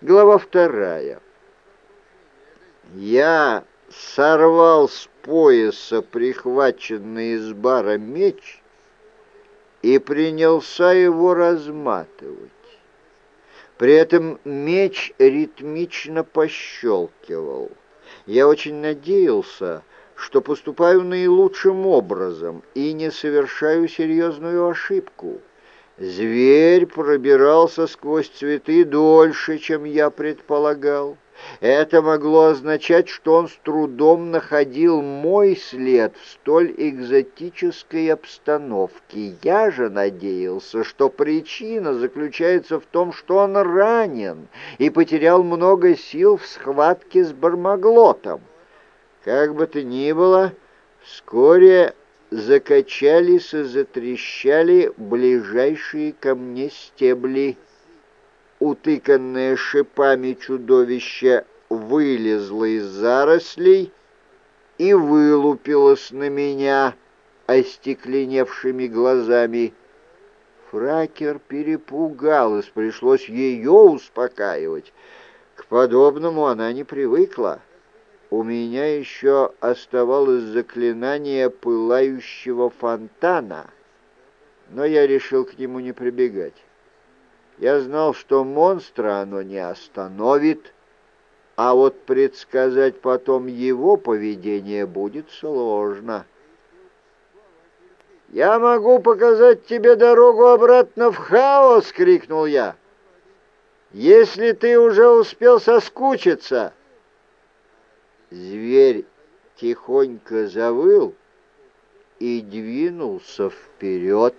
Глава вторая. Я сорвал с пояса прихваченный из бара меч и принялся его разматывать. При этом меч ритмично пощелкивал. Я очень надеялся, что поступаю наилучшим образом и не совершаю серьезную ошибку. Зверь пробирался сквозь цветы дольше, чем я предполагал. Это могло означать, что он с трудом находил мой след в столь экзотической обстановке. Я же надеялся, что причина заключается в том, что он ранен и потерял много сил в схватке с бармаглотом. Как бы то ни было, вскоре закачались и затрещали ближайшие ко мне стебли утыканное шипами чудовище вылезло из зарослей и вылупилось на меня остекленевшими глазами. Фракер перепугалась, пришлось ее успокаивать. К подобному она не привыкла. У меня еще оставалось заклинание пылающего фонтана, но я решил к нему не прибегать. Я знал, что монстра оно не остановит, а вот предсказать потом его поведение будет сложно. «Я могу показать тебе дорогу обратно в хаос!» — крикнул я. «Если ты уже успел соскучиться!» Зверь тихонько завыл и двинулся вперед.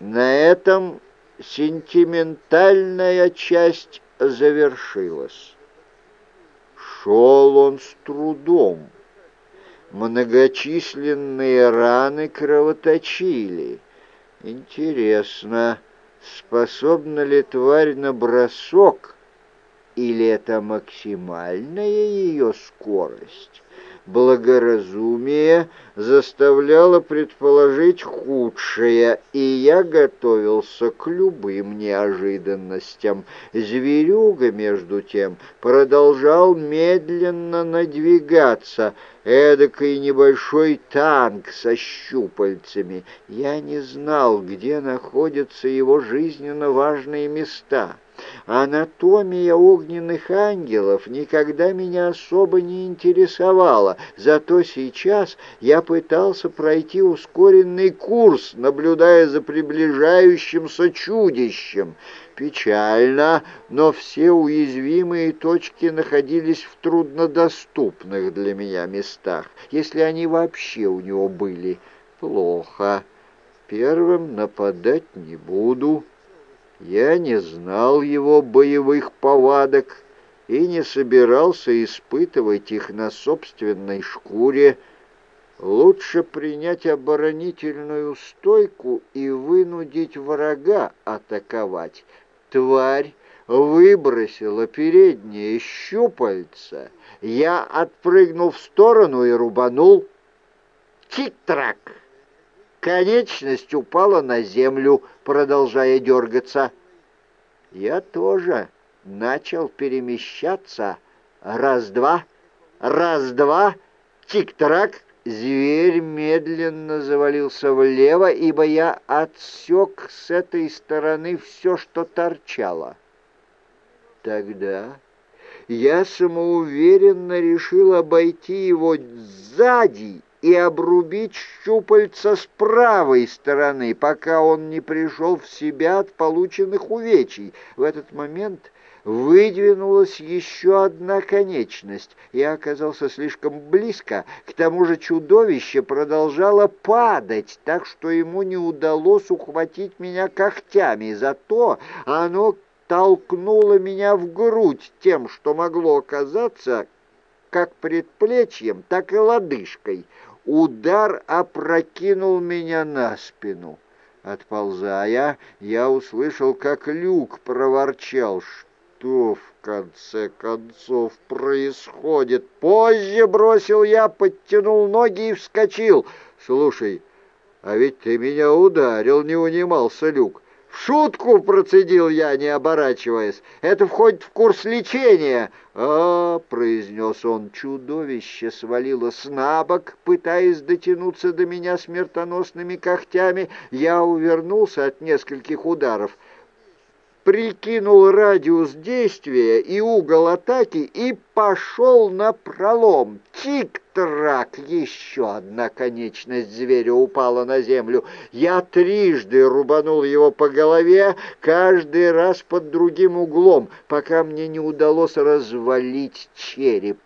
На этом сентиментальная часть завершилась. Шел он с трудом. Многочисленные раны кровоточили. Интересно, способна ли тварь на бросок, или это максимальная ее скорость? благоразумие заставляло предположить худшее, и я готовился к любым неожиданностям. Зверюга, между тем, продолжал медленно надвигаться, эдакой небольшой танк со щупальцами. Я не знал, где находятся его жизненно важные места. Анатомия огненных ангелов никогда меня особо не интересовала, зато сейчас я пытался пройти ускоренный курс, наблюдая за приближающимся чудищем. Печально, но все уязвимые точки находились в труднодоступных для меня местах, если они вообще у него были. Плохо. Первым нападать не буду. Я не знал его боевых повадок и не собирался испытывать их на собственной шкуре. Лучше принять оборонительную стойку и вынудить врага атаковать. Тварь выбросила передние щупальца. Я отпрыгнул в сторону и рубанул. Тик-трак! Конечность упала на землю, продолжая дергаться. Я тоже начал перемещаться. Раз-два, раз-два, тик-трак. Зверь медленно завалился влево, ибо я отсек с этой стороны все, что торчало. Тогда я самоуверенно решил обойти его сзади и обрубить щупальца с правой стороны, пока он не пришел в себя от полученных увечий. В этот момент выдвинулась еще одна конечность. Я оказался слишком близко, к тому же чудовище продолжало падать, так что ему не удалось ухватить меня когтями. Зато оно толкнуло меня в грудь тем, что могло оказаться как предплечьем, так и лодыжкой. Удар опрокинул меня на спину. Отползая, я услышал, как люк проворчал. Что в конце концов происходит? Позже бросил я, подтянул ноги и вскочил. Слушай, а ведь ты меня ударил, не унимался люк. «В шутку!» — процедил я, не оборачиваясь. «Это входит в курс лечения!» «А, — произнес он, — чудовище свалилось на бок, пытаясь дотянуться до меня смертоносными когтями. Я увернулся от нескольких ударов прикинул радиус действия и угол атаки и пошел на пролом. Тик-трак! Еще одна конечность зверя упала на землю. Я трижды рубанул его по голове, каждый раз под другим углом, пока мне не удалось развалить череп.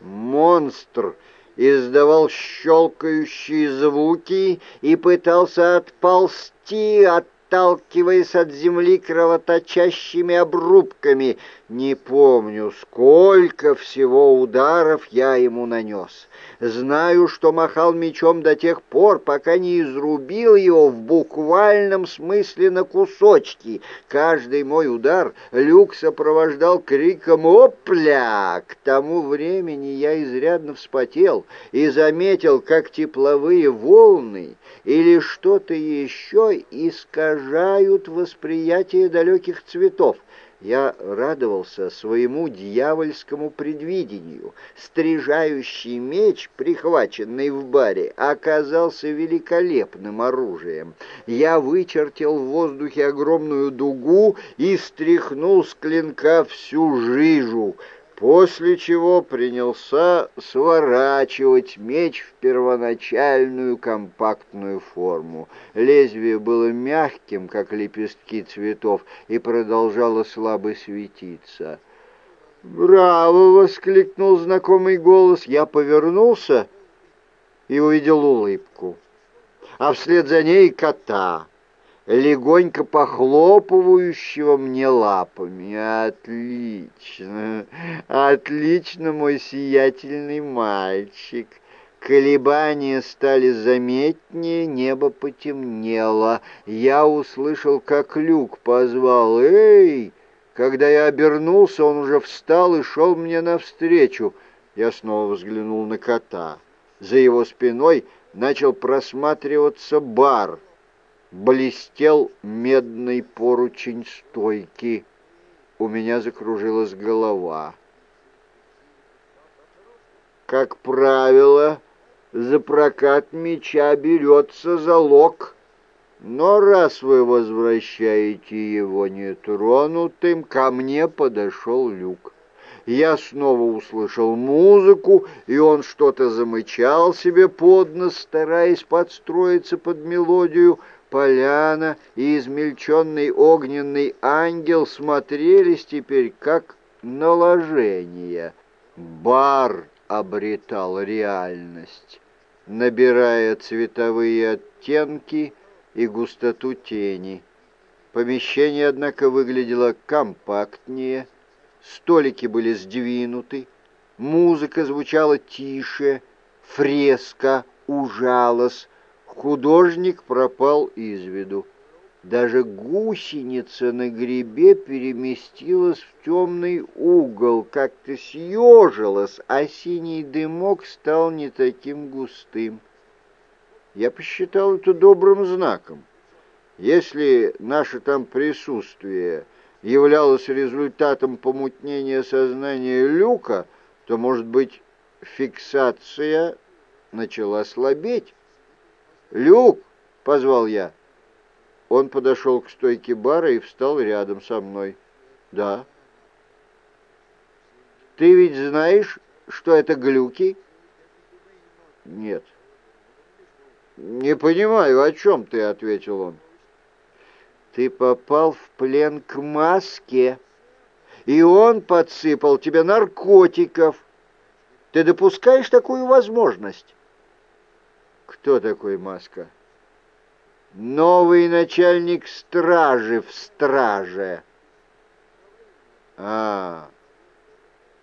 Монстр издавал щелкающие звуки и пытался отползти от отталкиваясь от земли кровоточащими обрубками. Не помню, сколько всего ударов я ему нанес. Знаю, что махал мечом до тех пор, пока не изрубил его в буквальном смысле на кусочки. Каждый мой удар Люк сопровождал криком «Опля!». К тому времени я изрядно вспотел и заметил, как тепловые волны или что-то еще искажают восприятие далеких цветов. Я радовался своему дьявольскому предвидению. Стрижающий меч, прихваченный в баре, оказался великолепным оружием. Я вычертил в воздухе огромную дугу и стряхнул с клинка всю жижу — после чего принялся сворачивать меч в первоначальную компактную форму. Лезвие было мягким, как лепестки цветов, и продолжало слабо светиться. «Браво!» — воскликнул знакомый голос. Я повернулся и увидел улыбку, а вслед за ней кота — легонько похлопывающего мне лапами. Отлично, отлично, мой сиятельный мальчик. Колебания стали заметнее, небо потемнело. Я услышал, как Люк позвал «Эй!». Когда я обернулся, он уже встал и шел мне навстречу. Я снова взглянул на кота. За его спиной начал просматриваться бар — блестел медный поручень стойки. У меня закружилась голова. Как правило, за прокат меча берется залог, но раз вы возвращаете его нетронутым, ко мне подошел люк. Я снова услышал музыку, и он что-то замычал себе под нос, стараясь подстроиться под мелодию — поляна и измельченный огненный ангел смотрелись теперь как наложение. Бар обретал реальность, набирая цветовые оттенки и густоту тени. Помещение, однако, выглядело компактнее, столики были сдвинуты, музыка звучала тише, фреска ужалась, Художник пропал из виду. Даже гусеница на грибе переместилась в темный угол, как-то съежилась, а синий дымок стал не таким густым. Я посчитал это добрым знаком. Если наше там присутствие являлось результатом помутнения сознания Люка, то, может быть, фиксация начала слабеть. «Люк!» — позвал я. Он подошел к стойке бара и встал рядом со мной. «Да». «Ты ведь знаешь, что это глюки?» «Нет». «Не понимаю, о чем ты?» — ответил он. «Ты попал в плен к маске, и он подсыпал тебе наркотиков. Ты допускаешь такую возможность?» Кто такой Маска? Новый начальник стражи в страже. А,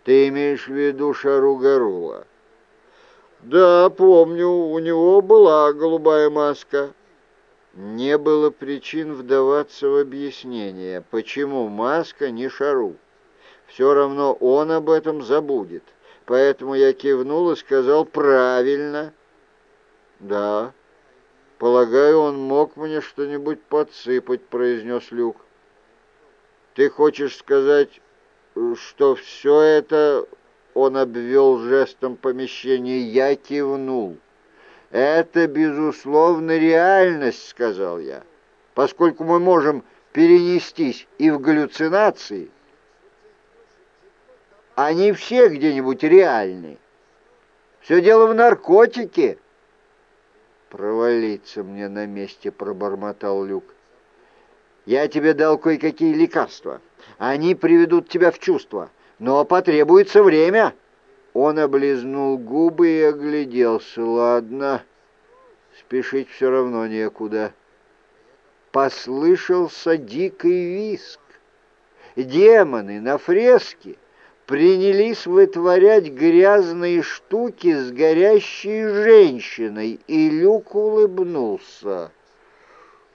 ты имеешь в виду Шаругарула? Да, помню, у него была голубая маска. Не было причин вдаваться в объяснение, почему маска не Шару. Все равно он об этом забудет. Поэтому я кивнул и сказал «правильно». Да. «Полагаю, он мог мне что-нибудь подсыпать», — произнес Люк. «Ты хочешь сказать, что все это...» Он обвел жестом помещение. Я кивнул. «Это, безусловно, реальность», — сказал я, «поскольку мы можем перенестись и в галлюцинации. Они все где-нибудь реальны. Все дело в наркотике». «Провалиться мне на месте», — пробормотал Люк. «Я тебе дал кое-какие лекарства. Они приведут тебя в чувство, но потребуется время». Он облизнул губы и огляделся. «Ладно, спешить все равно некуда». Послышался дикий виск. Демоны на фреске принялись вытворять грязные штуки с горящей женщиной, и Люк улыбнулся.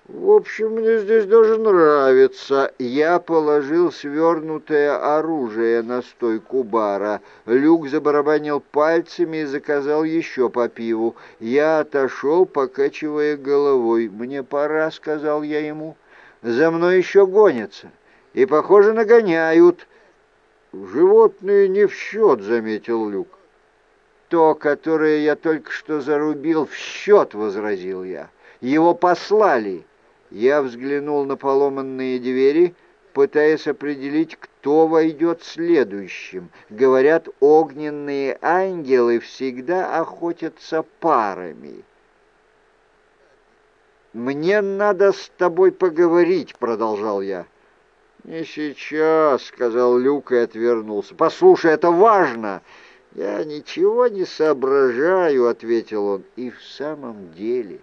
«В общем, мне здесь даже нравится». Я положил свернутое оружие на стойку бара. Люк забарабанил пальцами и заказал еще по пиву. Я отошел, покачивая головой. «Мне пора», — сказал я ему. «За мной еще гонятся. И, похоже, нагоняют». «Животные не в счет», — заметил Люк. «То, которое я только что зарубил, в счет», — возразил я. «Его послали». Я взглянул на поломанные двери, пытаясь определить, кто войдет следующим. Говорят, огненные ангелы всегда охотятся парами. «Мне надо с тобой поговорить», — продолжал я. «Не сейчас», — сказал Люк и отвернулся. «Послушай, это важно!» «Я ничего не соображаю», — ответил он. «И в самом деле...»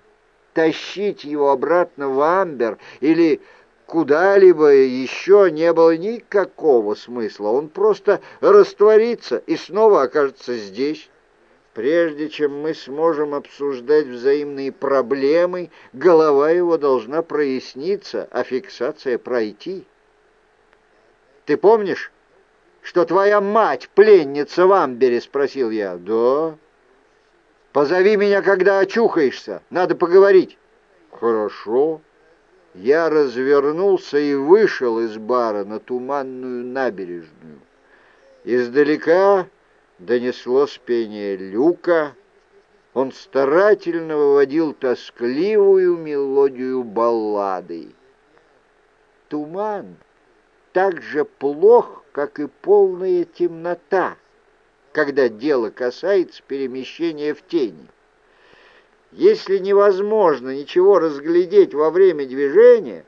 тащить его обратно в Амбер или куда-либо еще не было никакого смысла. Он просто растворится и снова окажется здесь. Прежде чем мы сможем обсуждать взаимные проблемы, голова его должна проясниться, а фиксация пройти. Ты помнишь, что твоя мать пленница в Амбере? — спросил я. — Да. Позови меня, когда очухаешься. Надо поговорить». «Хорошо». Я развернулся и вышел из бара на туманную набережную. Издалека донеслось пение люка. Он старательно выводил тоскливую мелодию баллады. Туман так же плох, как и полная темнота когда дело касается перемещения в тени. Если невозможно ничего разглядеть во время движения,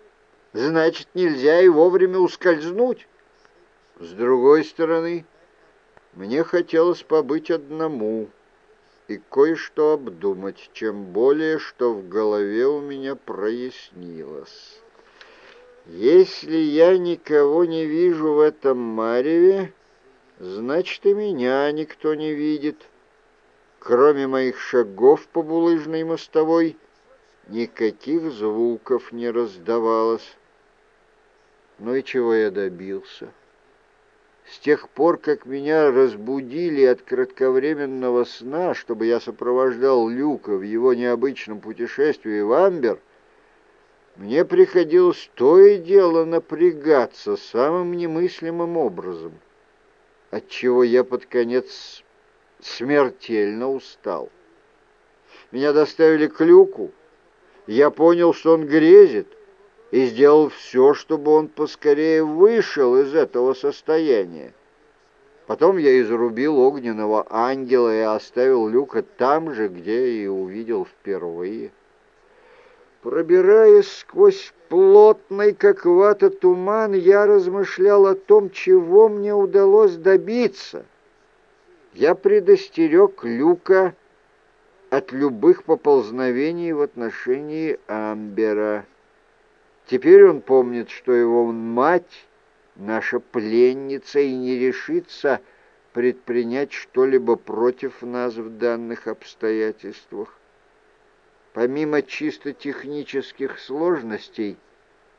значит, нельзя и вовремя ускользнуть. С другой стороны, мне хотелось побыть одному и кое-что обдумать, чем более, что в голове у меня прояснилось. Если я никого не вижу в этом мареве, Значит, и меня никто не видит. Кроме моих шагов по булыжной мостовой, никаких звуков не раздавалось. Ну и чего я добился? С тех пор, как меня разбудили от кратковременного сна, чтобы я сопровождал Люка в его необычном путешествии в Амбер, мне приходилось то и дело напрягаться самым немыслимым образом — отчего я под конец смертельно устал. Меня доставили к люку, я понял, что он грезит, и сделал все, чтобы он поскорее вышел из этого состояния. Потом я изрубил огненного ангела и оставил люка там же, где и увидел впервые. Пробираясь сквозь плотный, как вата, туман, я размышлял о том, чего мне удалось добиться. Я предостерег Люка от любых поползновений в отношении Амбера. Теперь он помнит, что его мать — наша пленница и не решится предпринять что-либо против нас в данных обстоятельствах. Помимо чисто технических сложностей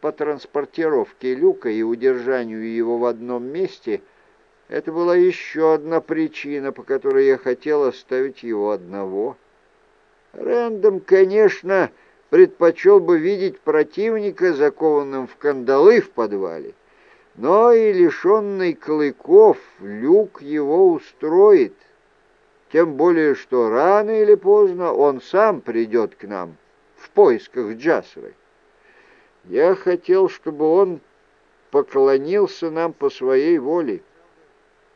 по транспортировке люка и удержанию его в одном месте, это была еще одна причина, по которой я хотел оставить его одного. Рэндом, конечно, предпочел бы видеть противника, закованным в кандалы в подвале. Но и лишенный клыков люк его устроит, тем более что рано или поздно он сам придет к нам в поисках Джасры. Я хотел, чтобы он поклонился нам по своей воле.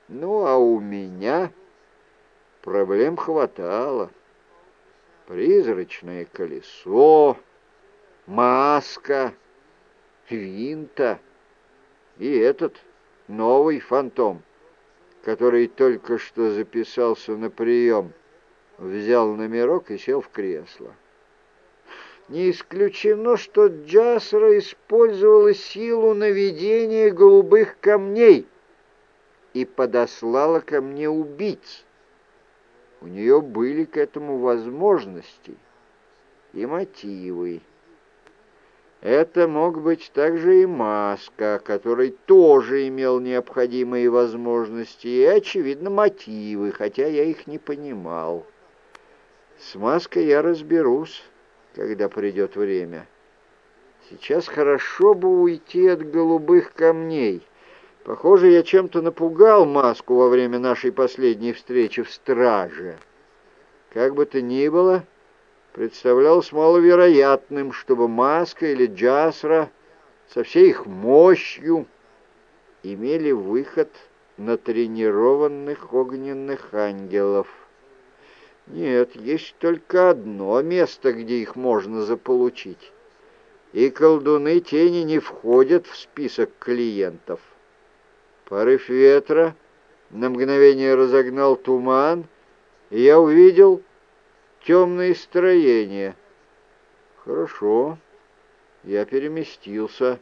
Ну, а у меня проблем хватало. Призрачное колесо, маска, винта и этот новый фантом, который только что записался на прием, взял номерок и сел в кресло. Не исключено, что Джасра использовала силу наведения голубых камней и подослала ко мне убийц. У нее были к этому возможности и мотивы. Это мог быть также и Маска, который тоже имел необходимые возможности и, очевидно, мотивы, хотя я их не понимал. С Маской я разберусь когда придет время. Сейчас хорошо бы уйти от голубых камней. Похоже, я чем-то напугал маску во время нашей последней встречи в страже. Как бы то ни было, представлялось маловероятным, чтобы маска или джасра со всей их мощью имели выход на тренированных огненных ангелов. Нет, есть только одно место, где их можно заполучить. И колдуны тени не входят в список клиентов. Порыв ветра на мгновение разогнал туман, и я увидел темные строения. Хорошо, я переместился.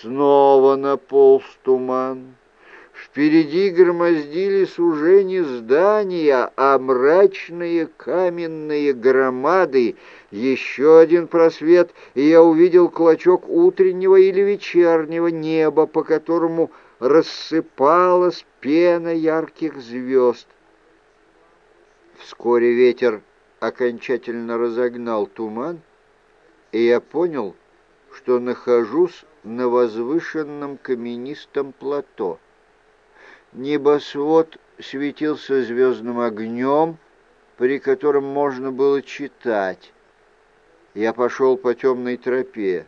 Снова наполз туман. Впереди громоздились уже не здания, а мрачные каменные громады. Еще один просвет, и я увидел клочок утреннего или вечернего неба, по которому рассыпалась пена ярких звезд. Вскоре ветер окончательно разогнал туман, и я понял, что нахожусь на возвышенном каменистом плато. Небосвод светился звездным огнем, при котором можно было читать. Я пошел по темной тропе,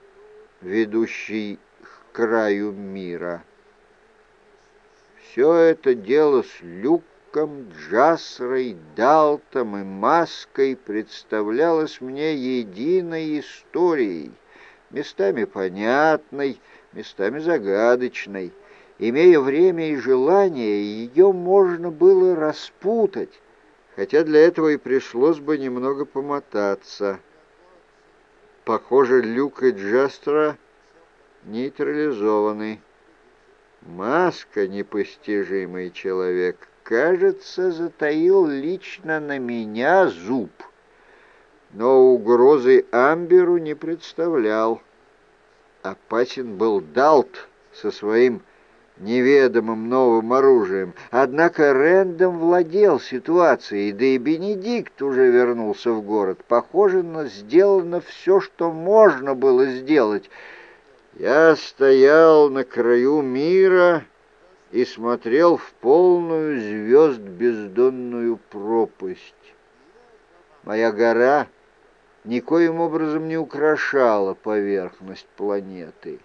ведущей к краю мира. Все это дело с Люком, Джасрой, Далтом и Маской представлялось мне единой историей, местами понятной, местами загадочной — Имея время и желание, ее можно было распутать, хотя для этого и пришлось бы немного помотаться. Похоже, Люк и Джастра нейтрализованы. Маска, непостижимый человек, кажется, затаил лично на меня зуб, но угрозы Амберу не представлял. Опасен был Далт со своим неведомым новым оружием. Однако Рэндом владел ситуацией, да и Бенедикт уже вернулся в город. Похоже, на сделано все, что можно было сделать. Я стоял на краю мира и смотрел в полную звезд бездонную пропасть. Моя гора никоим образом не украшала поверхность планеты.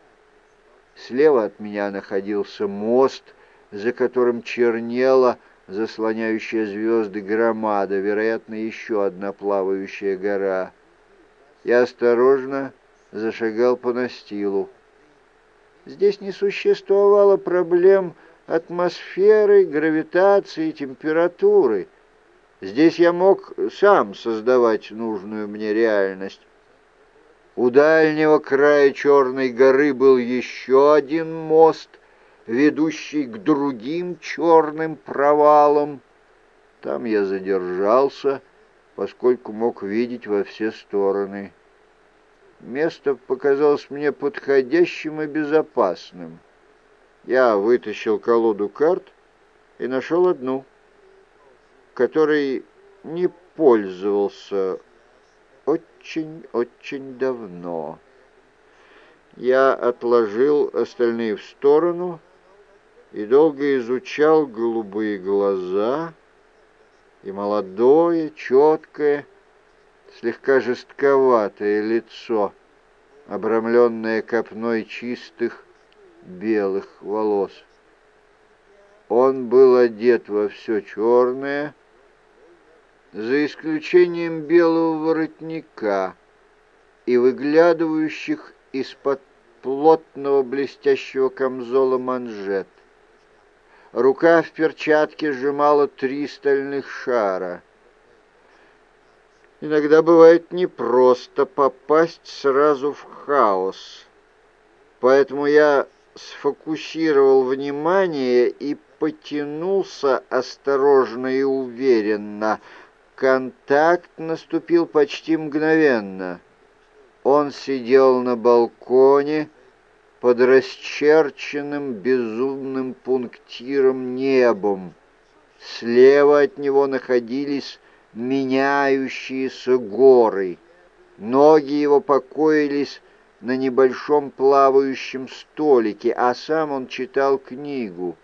Слева от меня находился мост, за которым чернела заслоняющая звезды громада, вероятно, еще одна плавающая гора. Я осторожно зашагал по настилу. Здесь не существовало проблем атмосферы, гравитации, температуры. Здесь я мог сам создавать нужную мне реальность. У дальнего края Черной горы был еще один мост, ведущий к другим черным провалам. Там я задержался, поскольку мог видеть во все стороны. Место показалось мне подходящим и безопасным. Я вытащил колоду карт и нашел одну, которой не пользовался очень-очень давно. Я отложил остальные в сторону и долго изучал голубые глаза и молодое, четкое, слегка жестковатое лицо, обрамленное копной чистых белых волос. Он был одет во все черное, за исключением белого воротника и выглядывающих из-под плотного блестящего камзола манжет. Рука в перчатке сжимала три стальных шара. Иногда бывает непросто попасть сразу в хаос. Поэтому я сфокусировал внимание и потянулся осторожно и уверенно. Контакт наступил почти мгновенно. Он сидел на балконе под расчерченным безумным пунктиром небом. Слева от него находились меняющиеся горы. Ноги его покоились на небольшом плавающем столике, а сам он читал книгу.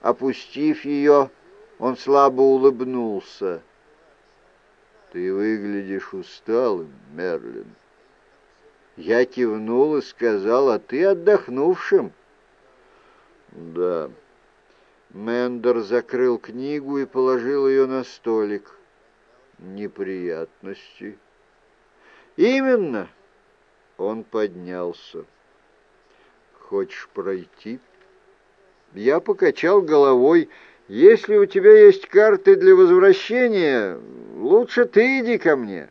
Опустив ее, он слабо улыбнулся. «Ты выглядишь усталым, Мерлин». Я кивнул и сказал, «А ты отдохнувшим?» «Да». Мендер закрыл книгу и положил ее на столик. «Неприятности». «Именно». Он поднялся. «Хочешь пройти?» Я покачал головой. «Если у тебя есть карты для возвращения, лучше ты иди ко мне».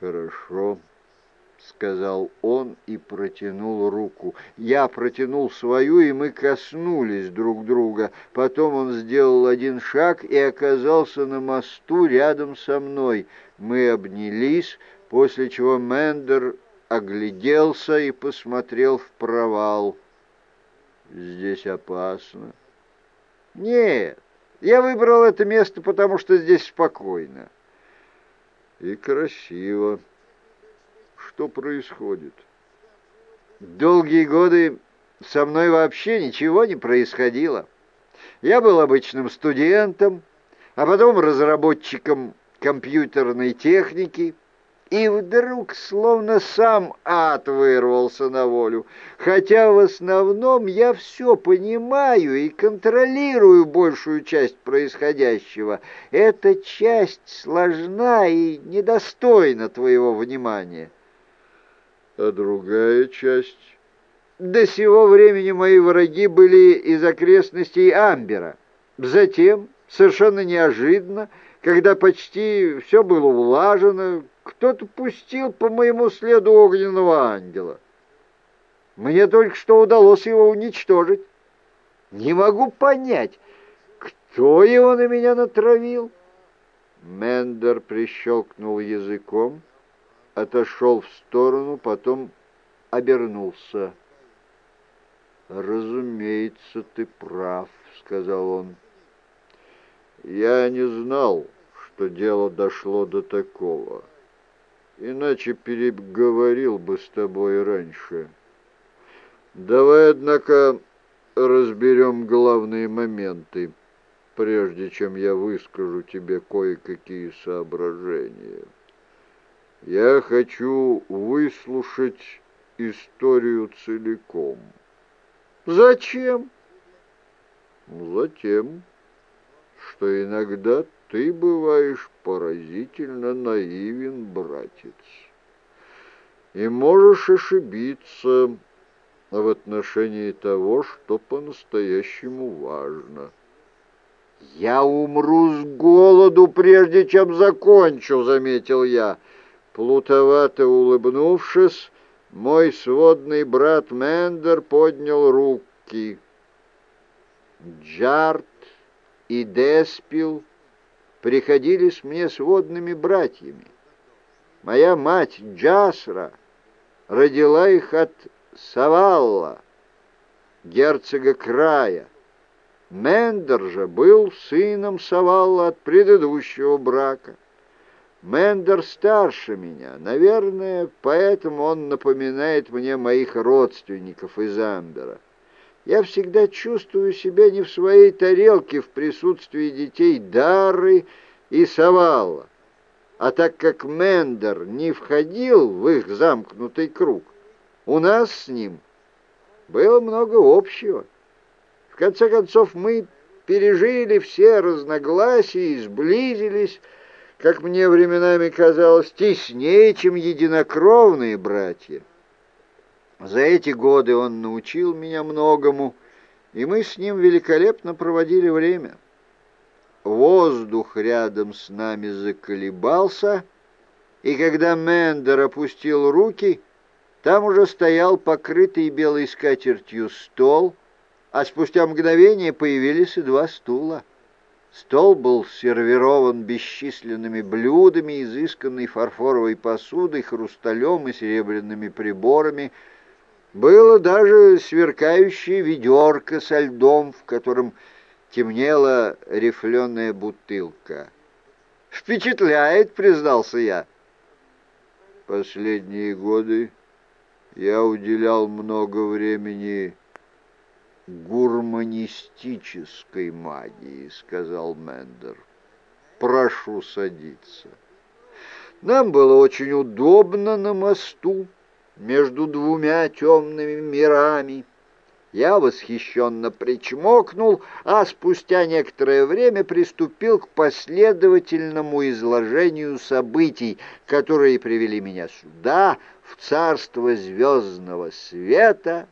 «Хорошо», — сказал он и протянул руку. Я протянул свою, и мы коснулись друг друга. Потом он сделал один шаг и оказался на мосту рядом со мной. Мы обнялись, после чего Мендер огляделся и посмотрел в провал. Здесь опасно. Нет, я выбрал это место, потому что здесь спокойно. И красиво. Что происходит? Долгие годы со мной вообще ничего не происходило. Я был обычным студентом, а потом разработчиком компьютерной техники — и вдруг словно сам ад вырвался на волю. Хотя в основном я все понимаю и контролирую большую часть происходящего. Эта часть сложна и недостойна твоего внимания. А другая часть... До сего времени мои враги были из окрестностей Амбера. Затем, совершенно неожиданно, когда почти все было улажено, кто-то пустил по моему следу огненного ангела. Мне только что удалось его уничтожить. Не могу понять, кто его на меня натравил. Мендер прищелкнул языком, отошел в сторону, потом обернулся. «Разумеется, ты прав», — сказал он. «Я не знал, что дело дошло до такого» иначе переговорил бы с тобой раньше. Давай, однако, разберем главные моменты, прежде чем я выскажу тебе кое-какие соображения. Я хочу выслушать историю целиком. Зачем? Затем, что иногда ты бываешь поразительно наивен, братец, и можешь ошибиться в отношении того, что по-настоящему важно. «Я умру с голоду, прежде чем закончу», — заметил я. Плутовато улыбнувшись, мой сводный брат Мендер поднял руки. Джарт и Деспил — приходились мне сводными братьями. Моя мать Джасра родила их от Савалла, герцога края. Мендер же был сыном Савалла от предыдущего брака. Мендер старше меня. Наверное, поэтому он напоминает мне моих родственников из Амбера. Я всегда чувствую себя не в своей тарелке в присутствии детей Дары и Савала. А так как Мендер не входил в их замкнутый круг, у нас с ним было много общего. В конце концов, мы пережили все разногласия и сблизились, как мне временами казалось, теснее, чем единокровные братья. За эти годы он научил меня многому, и мы с ним великолепно проводили время. Воздух рядом с нами заколебался, и когда Мендер опустил руки, там уже стоял покрытый белой скатертью стол, а спустя мгновение появились и два стула. Стол был сервирован бесчисленными блюдами, изысканной фарфоровой посудой, хрусталем и серебряными приборами. Было даже сверкающее ведерко со льдом, в котором темнела рифленая бутылка. «Впечатляет», — признался я. «Последние годы я уделял много времени гурманистической магии», — сказал Мендер. «Прошу садиться». Нам было очень удобно на мосту между двумя темными мирами. Я восхищенно причмокнул, а спустя некоторое время приступил к последовательному изложению событий, которые привели меня сюда, в царство звездного света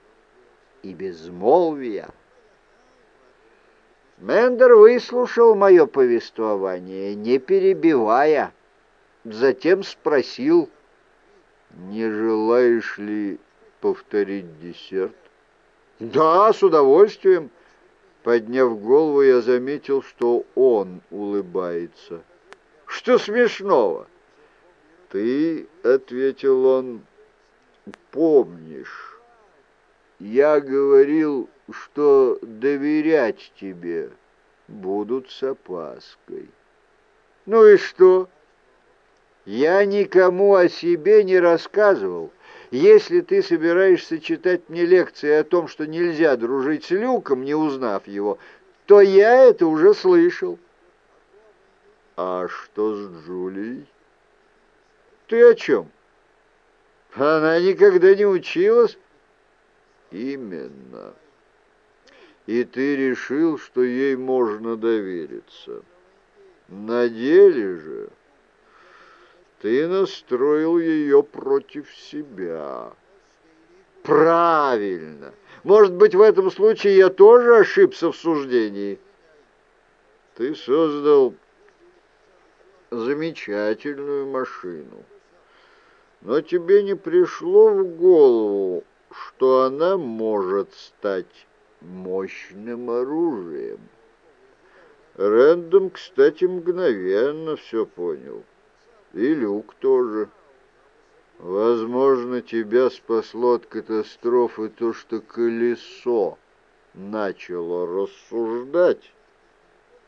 и безмолвия. Мендер выслушал мое повествование, не перебивая, затем спросил, не желаешь ли повторить десерт? «Да, с удовольствием». Подняв голову, я заметил, что он улыбается. «Что смешного?» «Ты, — ответил он, — помнишь, я говорил, что доверять тебе будут с опаской». «Ну и что?» «Я никому о себе не рассказывал» Если ты собираешься читать мне лекции о том, что нельзя дружить с Люком, не узнав его, то я это уже слышал. А что с Джулией? Ты о чем? Она никогда не училась? Именно. И ты решил, что ей можно довериться. На деле же... Ты настроил ее против себя. Правильно. Может быть, в этом случае я тоже ошибся в суждении. Ты создал замечательную машину. Но тебе не пришло в голову, что она может стать мощным оружием. Рэндом, кстати, мгновенно все понял. И Люк тоже. Возможно, тебя спасло от катастрофы то, что колесо начало рассуждать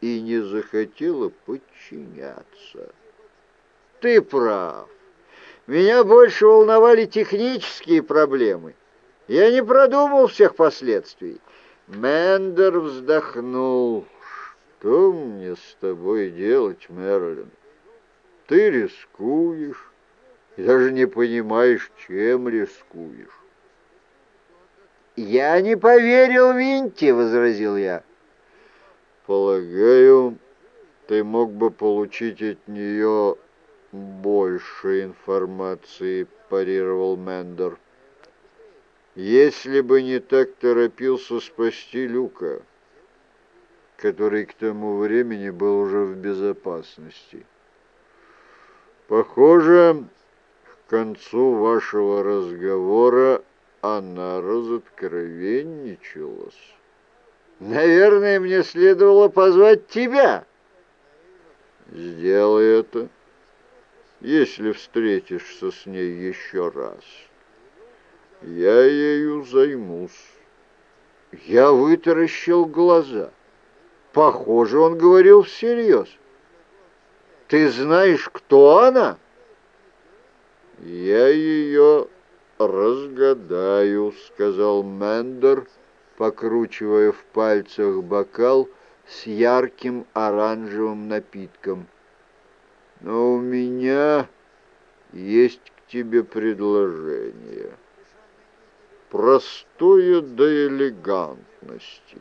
и не захотело подчиняться. Ты прав. Меня больше волновали технические проблемы. Я не продумал всех последствий. Мендер вздохнул. Что мне с тобой делать, Мерлин? Ты рискуешь и даже не понимаешь, чем рискуешь. «Я не поверил Винте», — возразил я. «Полагаю, ты мог бы получить от нее больше информации», — парировал Мендер. «Если бы не так торопился спасти Люка, который к тому времени был уже в безопасности». Похоже, к концу вашего разговора она разоткровенничалась. Наверное, мне следовало позвать тебя. Сделай это, если встретишься с ней еще раз. Я ею займусь. Я вытаращил глаза. Похоже, он говорил всерьез. Ты знаешь, кто она?» «Я ее разгадаю», — сказал Мендер, покручивая в пальцах бокал с ярким оранжевым напитком. «Но у меня есть к тебе предложение. Простое до элегантности».